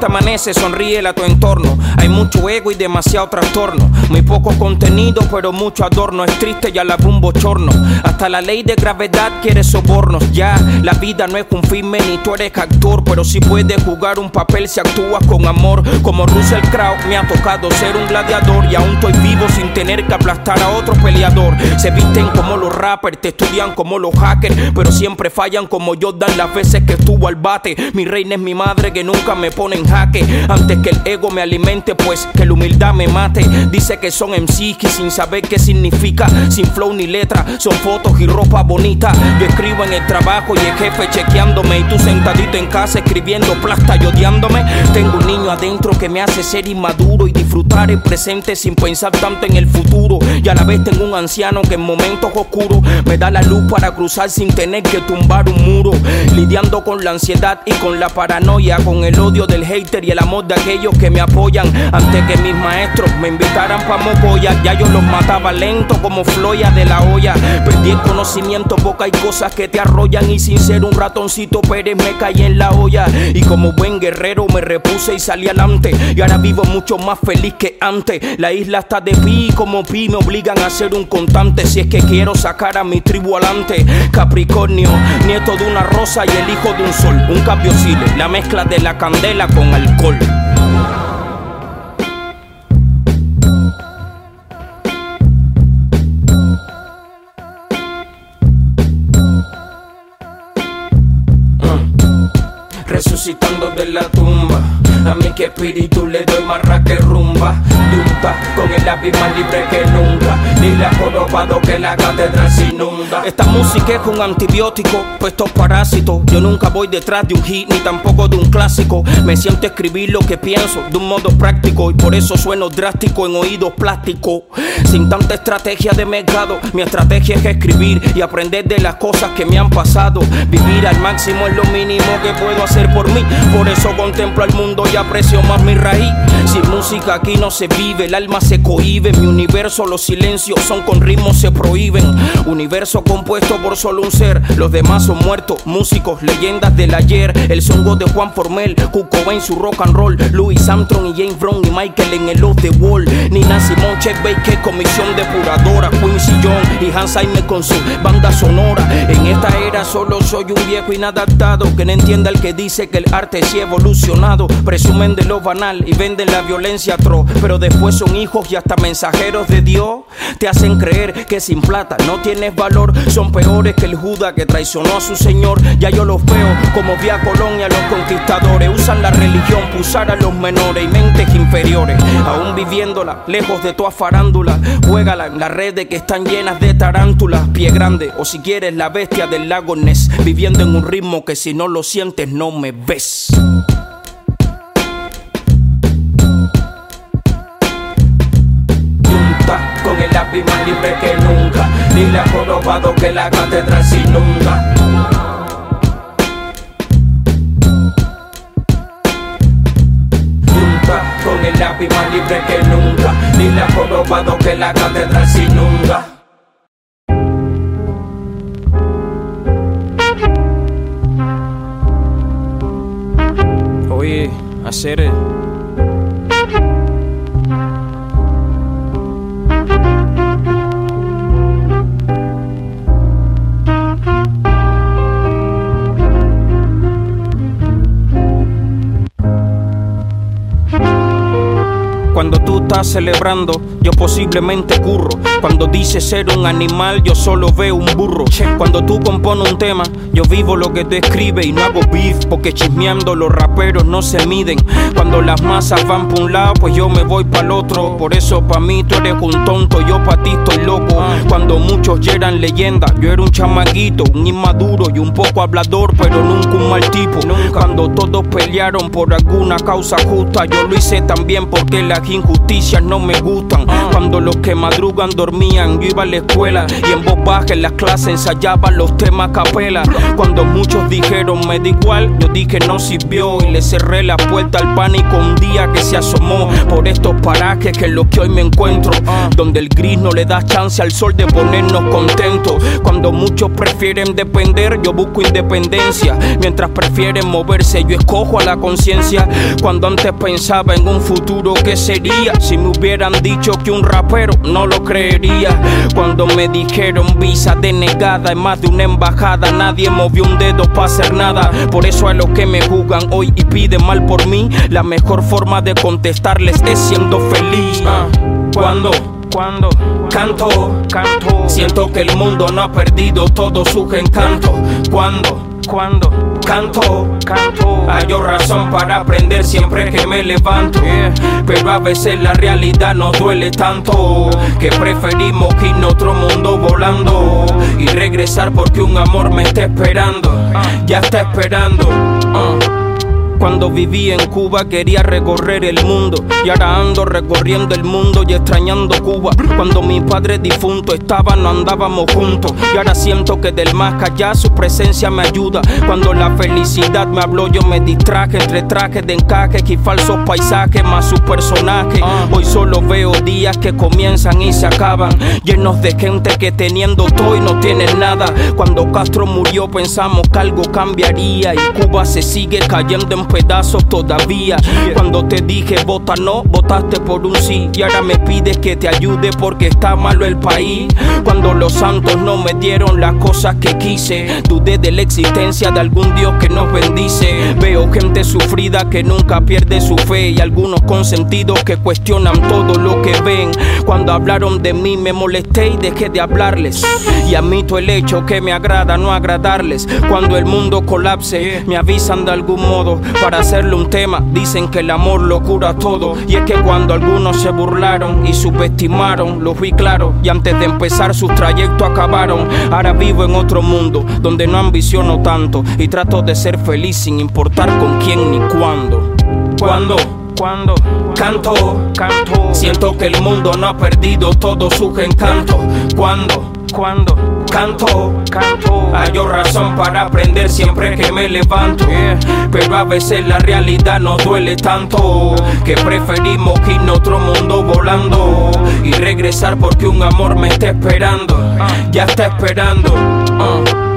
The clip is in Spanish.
Amanece, sonríe a tu entorno. Hay mucho ego y demasiado trastorno. Muy poco contenido, pero mucho adorno. Es triste y a la un bochorno. Hasta la ley de gravedad quiere sobornos. Ya, la vida no es un filme ni tú eres actor. Pero si puedes jugar un papel si actúas con amor. Como Russell Crowe, me ha tocado ser un gladiador. Y aún estoy vivo sin tener que aplastar a otro peleador. Se visten como los rappers, te estudian como los hackers. Pero siempre fallan como yo dan las veces que estuvo al bate. Mi reina es mi madre que nunca me pone jaque. Antes que el ego me alimente, pues que la humildad me mate. Dice que son MCs que sin saber qué significa, sin flow ni letra, son fotos y ropa bonita. Yo escribo en el trabajo y el jefe chequeándome. Y tú sentadito en casa escribiendo plasta y odiándome. Tengo un niño adentro que me hace ser inmaduro y disfrutar el presente sin pensar tanto en el futuro. Y a la vez tengo un anciano que en momentos oscuros me da la luz para cruzar sin tener que tumbar un muro. Lidiando con la ansiedad y con la paranoia, con el odio del y el amor de aquellos que me apoyan. Antes que mis maestros me invitaran pa' mocoya, ya yo los mataba lento como Floya de la olla. Perdí el conocimiento porque hay cosas que te arrollan y sin ser un ratoncito Pérez me caí en la olla. Y como buen guerrero me repuse y salí adelante. Y ahora vivo mucho más feliz que antes. La isla está de pi como pi me obligan a ser un contante si es que quiero sacar a mi tribu adelante. Capricornio, nieto de una rosa y el hijo de un sol. Un cambio chile, la mezcla de la candela con alcohol. resucitando de la tumba. A mí que espíritu le doy marra que rumba. Yunta con el lápiz más libre que nunca. Dile a jorobado que la catedral se inunda. Esta música es un antibiótico, puesto parásito. Yo nunca voy detrás de un hit ni tampoco de un clásico. Me siento escribir lo que pienso de un modo práctico y por eso sueno drástico en oídos plásticos. Sin tanta estrategia de mercado, mi estrategia es escribir y aprender de las cosas que me han pasado. Vivir al máximo es lo mínimo que puedo hacer por mí. Por eso contemplo al mundo y aprecio más mi raíz. Sin música aquí no se vive, el alma se cohibe. Mi universo, los silencios son con ritmos se prohíben. Universo compuesto por solo un ser, los demás son muertos. Músicos, leyendas del ayer. El songo de Juan Formel, Cuco en su rock and roll. Louis Armstrong y James Brown y Michael en el Off the Wall. Nina Simone, Chet Baker, comisión depuradora. Quincy John y Hans Zimmer con su banda sonora. En esta era solo soy un viejo inadaptado que no entienda el que dice que el arte sí ha evolucionado. Presumen de lo banal y venden la violencia atroz. Pero después son hijos y hasta mensajeros de Dios. Te hacen creer que sin plata no tienes valor. Son peores que el Judas que traicionó a su señor. Ya yo los veo como vía a los conquistadores. Usan la religión para usar a los menores y mentes inferiores. Aún viviéndola, lejos de toda farándula. Juégala en las redes que están llenas de tarántulas. Pie grande, o si quieres la bestia del lago Ness. Viviendo en un ritmo que si no lo sientes no me ves. Más libre que nunca. Dile a jorobado que la catedral se inunda. Yunta con el lápiz más libre que nunca. Dile a jorobado que la catedral se inunda. Oye, hacer Celebrando, yo posiblemente curro. Cuando dices ser un animal, yo solo veo un burro. Cuando tú compones un tema, yo vivo lo que tú escribes y no hago beef, porque chismeando los raperos no se miden. Cuando las masas van por un lado, pues yo me voy para el otro. Por eso pa' mí tú eres un tonto, yo pa' ti estoy loco. Cuando muchos eran leyendas, yo era un chamaguito, un inmaduro y un poco hablador, pero nunca un mal tipo. Cuando todos pelearon por alguna causa justa, yo lo hice también porque las injusticias no me gustan. Cuando los que madrugan dormían, yo iba a la escuela y en voz baja en las clases ensayaba los temas capela. Cuando muchos dijeron me da igual, yo dije no sirvió y le cerré la puerta al pánico un día que se asomó por estos parajes que es lo que hoy me encuentro, donde el gris no le da chance al sol de ponernos contentos. Cuando muchos prefieren depender, yo busco independencia. Mientras prefieren moverse, yo escojo a la conciencia. Cuando antes pensaba en un futuro que sería, si me hubieran dicho que un rapero no lo creería. Cuando me dijeron visa denegada en más de una embajada, nadie movió un dedo para hacer nada. Por eso a los que me juzgan hoy y piden mal por mí, la mejor forma de contestarles es siendo feliz. Ah, cuando cuando canto, canto, siento que el mundo no ha perdido todo su encanto. Cuando, cuando canto, canto, hay razón para aprender siempre que me levanto. Pero a veces la realidad no duele tanto que preferimos ir en otro mundo volando. Y regresar porque un amor me está esperando, ya está esperando. Uh. Cuando viví en Cuba quería recorrer el mundo y ahora ando recorriendo el mundo y extrañando Cuba. Cuando mi padre difunto estaba no andábamos juntos y ahora siento que del más allá su presencia me ayuda. Cuando la felicidad me habló yo me distraje entre trajes de encaje y falsos paisajes más su personaje. Hoy solo veo días que comienzan y se acaban llenos de gente que teniendo todo y no tienen nada. Cuando Castro murió pensamos que algo cambiaría y Cuba se sigue cayendo en pedazos todavía. Cuando te dije vota no, votaste por un sí. Y ahora me pides que te ayude porque está malo el país. Cuando los santos no me dieron las cosas que quise, dudé de la existencia de algún Dios que nos bendice. Veo gente sufrida que nunca pierde su fe y algunos consentidos que cuestionan todo lo que ven. Cuando hablaron de mí me molesté y dejé de hablarles. Y admito el hecho que me agrada no agradarles. Cuando el mundo colapse, me avisan de algún modo para hacerle un tema. Dicen que el amor lo cura todo. Y es que cuando algunos se burlaron y subestimaron, lo vi claro. Y antes de empezar su trayecto acabaron. Ahora vivo en otro mundo donde no ambiciono tanto y trato de ser feliz sin importar con quién ni cuándo. Cuando cuando canto, canto, siento que el mundo no ha perdido todo su encanto. Cuando, cuando canto, canto, hay razón para aprender siempre que me levanto. Pero a veces la realidad no duele tanto que preferimos ir en otro mundo volando y regresar porque un amor me está esperando, ya está esperando. Uh.